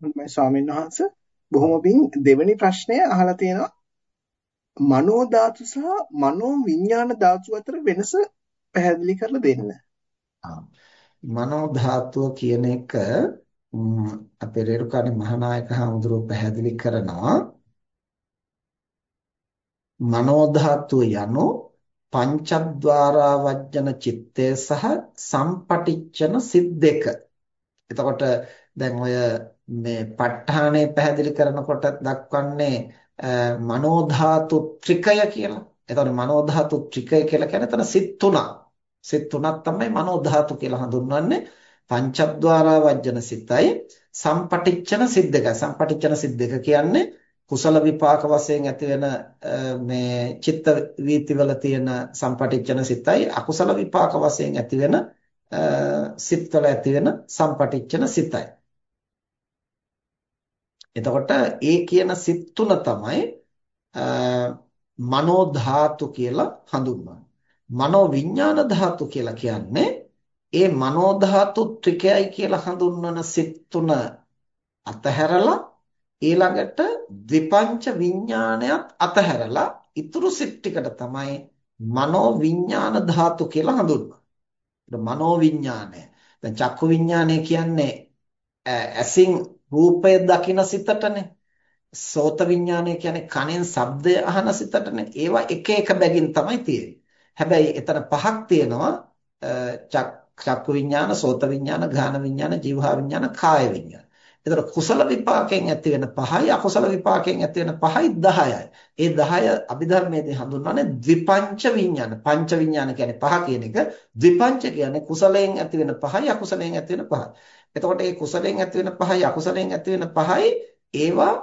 හොඳයි ස්වාමීන් වහන්සේ බොහොම පිං දෙවෙනි ප්‍රශ්නය අහලා තියෙනවා මනෝ ධාතු සහ මනෝ විඥාන ධාතු අතර වෙනස පැහැදිලි කරලා දෙන්න. මනෝ ධාතුව කියන එක අපේ රේරුකාණේ මහානායක හඳුරෝ පැහැදිලි කරනවා මනෝ ධාතුව යනු පංචද්වාරා වජ්ජන චිත්තය සහ සම්පටිච්ඡන සිත් දෙක. එතකොට දැන් ඔය මේ ප ဋ ාණය පැහැදිලි කරනකොට දක්වන්නේ මනෝ ධාතු ත්‍රිකය කියලා. එතකොට මනෝ ධාතු ත්‍රිකය කියලා කියන්නේ එතන සිත් තුනක්. සිත් තුනක් තමයි මනෝ ධාතු කියලා හඳුන්වන්නේ. පංචද්වාරා වජ්ජන සිතයි සම්පටිච්ඡන සිත් දෙකයි. සම්පටිච්ඡන සිත් දෙක කියන්නේ කුසල විපාක වශයෙන් ඇති වෙන මේ චිත්ත වීතිවල තියෙන සම්පටිච්ඡන සිතයි අකුසල විපාක වශයෙන් ඇති වෙන සිත්වල ඇති වෙන සම්පටිච්ඡන සිතයි. එතකොට ඒ කියන සිත් තුන තමයි මනෝ ධාතු කියලා හඳුන්වන්නේ. මනෝ විඥාන ධාතු කියලා කියන්නේ ඒ මනෝ ධාතු ත්‍රිකයයි කියලා හඳුන්වන සිත් තුන අතහැරලා ඊළඟට ද්විපංච විඥානයත් අතහැරලා ඊතුරු සිත් ටිකට තමයි මනෝ විඥාන ධාතු කියලා හඳුන්වන්නේ. මනෝ විඥානය. දැන් චක්කු විඥානය කියන්නේ ඇසින් රූපය දකින සිතටනේ. සෝත විඥානය කියන්නේ කනෙන් ශබ්දය අහන සිතටනේ. ඒවා එක එක බැගින් තමයි තියෙන්නේ. හැබැයි එතන පහක් තියෙනවා චක්කු විඥාන, සෝත විඥාන, ගාන විඥාන, જીවහා විඥාන, කාය විඥාන. එතකොට කුසල විපාකයෙන් ඇති වෙන පහයි අකුසල විපාකයෙන් ඇති වෙන පහයි 10යි. ඒ 10 අභිධර්මයේදී හඳුන්වන්නේ ද්විපංච විඥාන. පංච විඥාන කියන්නේ පහ කියන එක. ද්විපංච කියන්නේ කුසලයෙන් ඇති වෙන පහයි අකුසලයෙන් ඇති වෙන පහයි. එතකොට මේ කුසලයෙන් ඇති වෙන පහයි අකුසලයෙන් ඇති වෙන පහයි ඒවා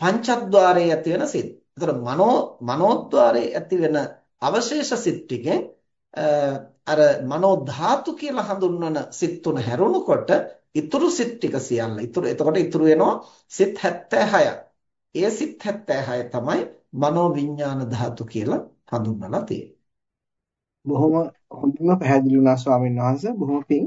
පංචද්වාරයේ ඇති වෙන සිත්. එතකොට මනෝ මනෝද්වාරයේ ඇති වෙන අවශේෂ සිත් ටිකෙන් අර මනෝ ධාතු කියලා හඳුන්වන සිත් තුන හැරුණකොට ඉතුරු සිත් ටික සියල්ල ඉතුරු එතකොට ඉතුරු වෙනවා සිත් 76ක්. ඒ සිත් 76 තමයි මනෝ විඥාන ධාතු කියලා හඳුන්වලා තියෙන්නේ. බොහොම හොඳින්ම පැහැදිලි වුණා ස්වාමීන් වහන්සේ. බොහොම පිං